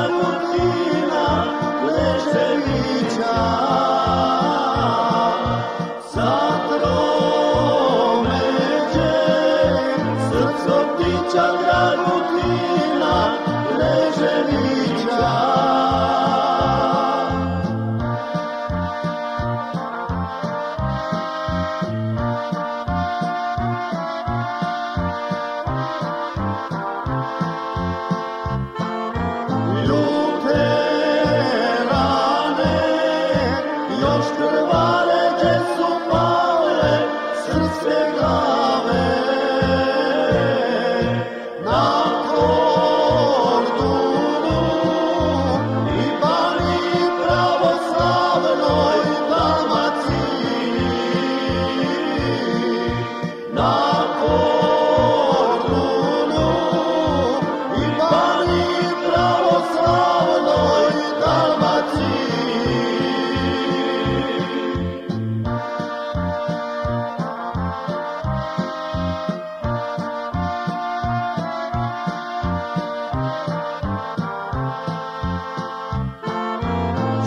I will keep. Dame narkodulu ibani pravoslavnoy Dalmatii narkodulu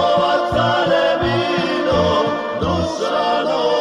novaca ne vino, dušano